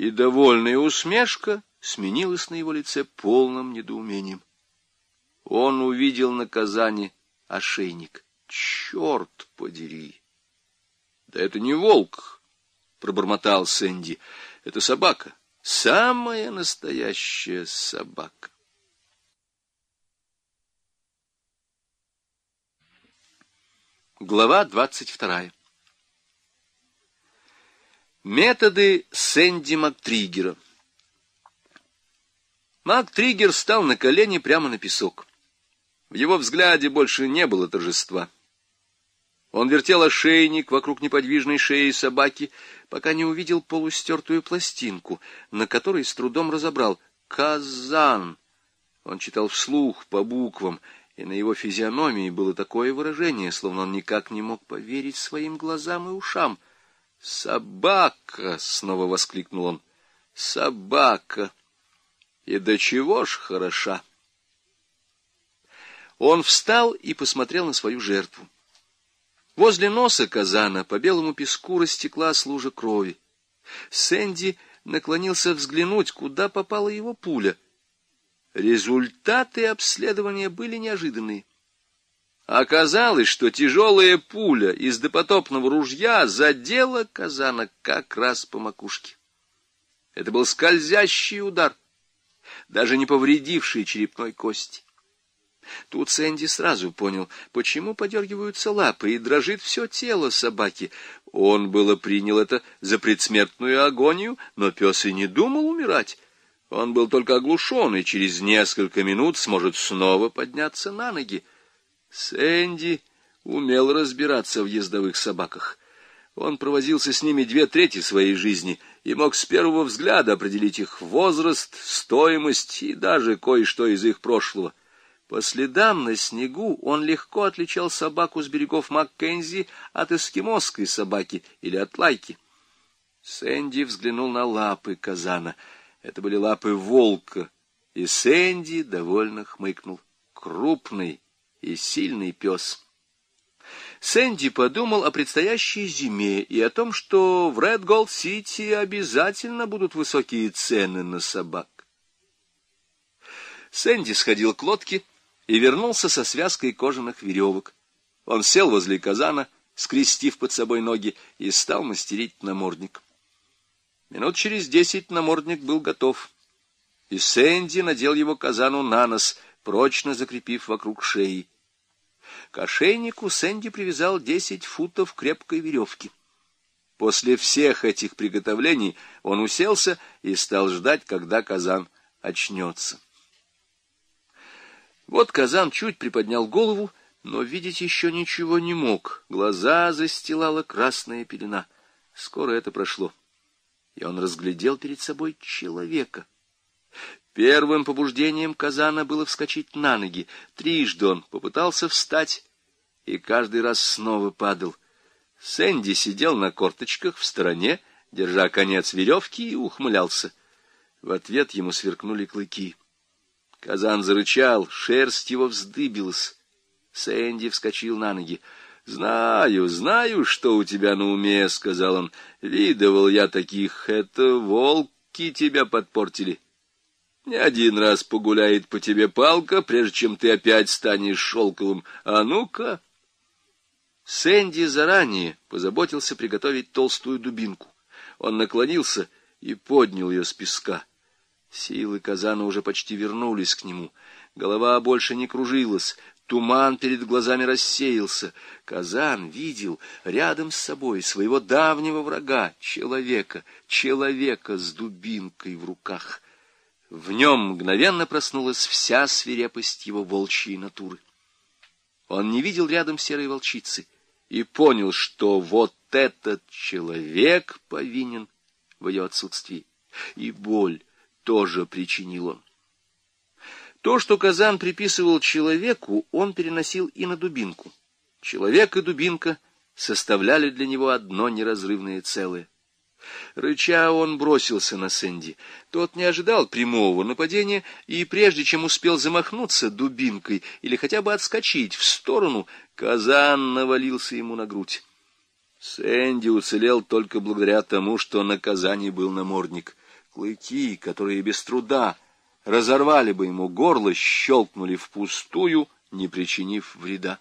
и довольная усмешка сменилась на его лице полным недоумением. Он увидел на Казани ошейник. Черт подери! Да это не волк, пробормотал Сэнди. Это собака. Самая настоящая собака. Глава двадцать вторая. Методы Сэнди МакТриггера. МакТриггер встал на колени прямо на песок. В его взгляде больше не было торжества. Он вертел ошейник вокруг неподвижной шеи собаки, пока не увидел полустертую пластинку, на которой с трудом разобрал «Казан». Он читал вслух по буквам, и на его физиономии было такое выражение, словно он никак не мог поверить своим глазам и ушам — «Собака!» — снова воскликнул он. «Собака! И до чего ж хороша!» Он встал и посмотрел на свою жертву. Возле носа казана по белому песку растекла лужа крови. Сэнди наклонился взглянуть, куда попала его пуля. Результаты обследования были неожиданные. Оказалось, что тяжелая пуля из допотопного ружья задела казана как раз по макушке. Это был скользящий удар, даже не повредивший черепной кости. Тут Сэнди сразу понял, почему подергиваются лапы и дрожит все тело собаки. Он было принял это за предсмертную агонию, но пес и не думал умирать. Он был только оглушен и через несколько минут сможет снова подняться на ноги. Сэнди умел разбираться в ездовых собаках. Он провозился с ними две трети своей жизни и мог с первого взгляда определить их возраст, стоимость и даже кое-что из их прошлого. По следам на снегу он легко отличал собаку с берегов Маккензи от эскимосской собаки или от лайки. Сэнди взглянул на лапы казана. Это были лапы волка, и Сэнди довольно хмыкнул. Крупный, и сильный пес. Сэнди подумал о предстоящей зиме и о том, что в Ред Голд Сити обязательно будут высокие цены на собак. Сэнди сходил к лодке и вернулся со связкой кожаных веревок. Он сел возле казана, скрестив под собой ноги, и стал мастерить намордник. Минут через десять намордник был готов, и Сэнди надел его казану на нос — прочно закрепив вокруг шеи. К ошейнику Сэнди привязал десять футов крепкой веревки. После всех этих приготовлений он уселся и стал ждать, когда казан очнется. Вот казан чуть приподнял голову, но видеть еще ничего не мог. Глаза застилала красная пелена. Скоро это прошло, и он разглядел перед собой человека. Первым побуждением Казана было вскочить на ноги. Трижды он попытался встать и каждый раз снова падал. Сэнди сидел на корточках в стороне, держа конец веревки, и ухмылялся. В ответ ему сверкнули клыки. Казан зарычал, шерсть его вздыбилась. Сэнди вскочил на ноги. «Знаю, знаю, что у тебя на уме», — сказал он. «Видывал я таких. Это волки тебя подпортили». Не один раз погуляет по тебе палка, прежде чем ты опять станешь шелковым. А ну-ка!» Сэнди заранее позаботился приготовить толстую дубинку. Он наклонился и поднял ее с песка. Силы казана уже почти вернулись к нему. Голова больше не кружилась, туман перед глазами рассеялся. Казан видел рядом с собой своего давнего врага, человека, человека с дубинкой в руках — в нем мгновенно проснулась вся свирепость его волчьей натуры. Он не видел рядом серой волчицы и понял, что вот этот человек повинен в ее отсутствии, и боль тоже причинил он. То, что Казан приписывал человеку, он переносил и на дубинку. Человек и дубинка составляли для него одно неразрывное целое. Рыча он бросился на Сэнди. Тот не ожидал прямого нападения, и прежде чем успел замахнуться дубинкой или хотя бы отскочить в сторону, казан навалился ему на грудь. Сэнди уцелел только благодаря тому, что наказание был намордник. Клыки, которые без труда разорвали бы ему горло, щелкнули впустую, не причинив вреда.